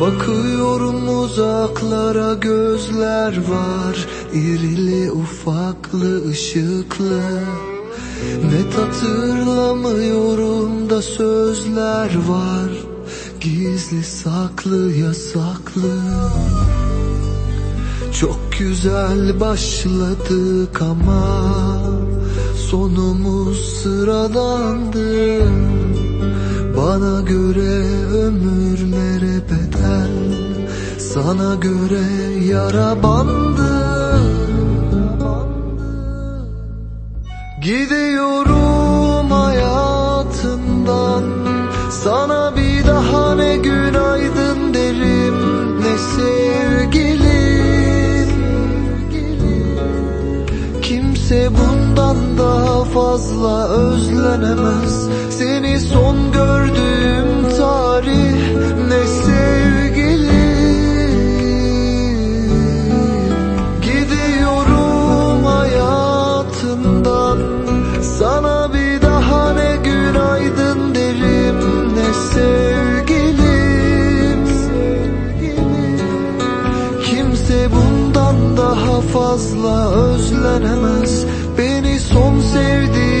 Bakıyorum uzaklara gözler var. İrili ufaklı ışıklı. Net hatırlamıyorum da sözler var. Gizli saklı yasaklı. Çok güzel başladık ama Sonumuz sıradandı Bana göre ömür nere bedel Sana göre yara bandı. Gidiyorum hayatından Sana bir daha ne günaydın derim Ne sevgilim. Kimse bundan daha fazla özlenemez. Seni son gördüğüm tarih Sana bir daha ne günaydın derim Ne sevgilim Kimse bundan daha fazla özlenemez. Beni son sevdiğin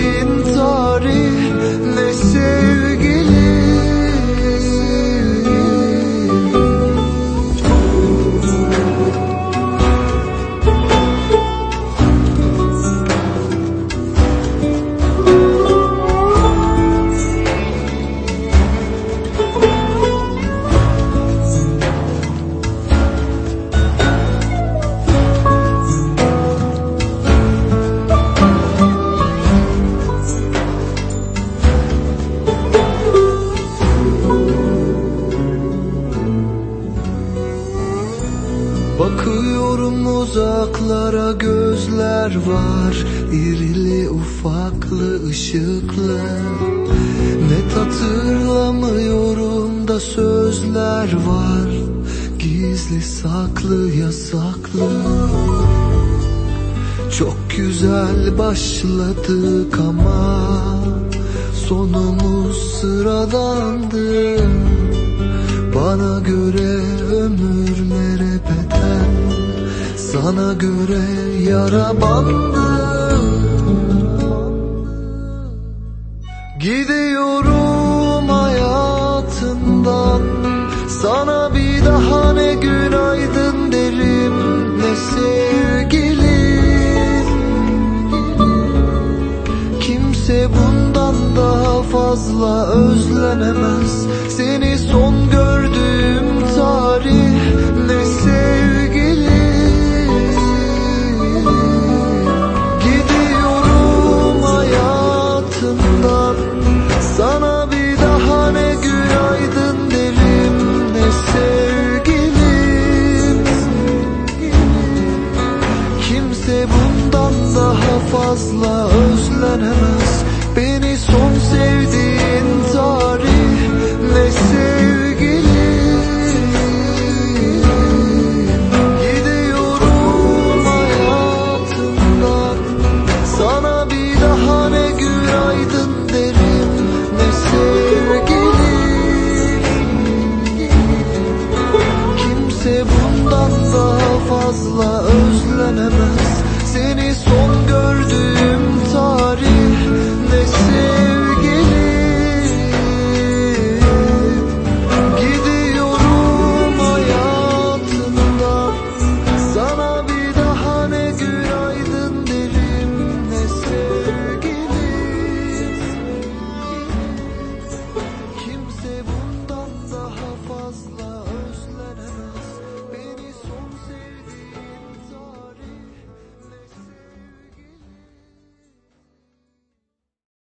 Bakıyorum uzaklara gözler var. İrili ufaklı ışıklı Net hatırlamıyorum da sözler var. Gizli saklı yasaklı. Çok güzel başladık ama Sonumuz sıradandı. Bana göre Sana göre yara bandı. Gidiyorum hayatından Sana bir daha ne günaydın derim Ne sevgilim. Kimse bundan daha fazla özlenemez. Seni Beni son sevdiğin tarih Ne sevgilim Gidiyorum hayatından Sana bir daha ne günaydın derim Ne sevgilim Kimse bundan daha fazla özlenemez. Seni son gördüğüm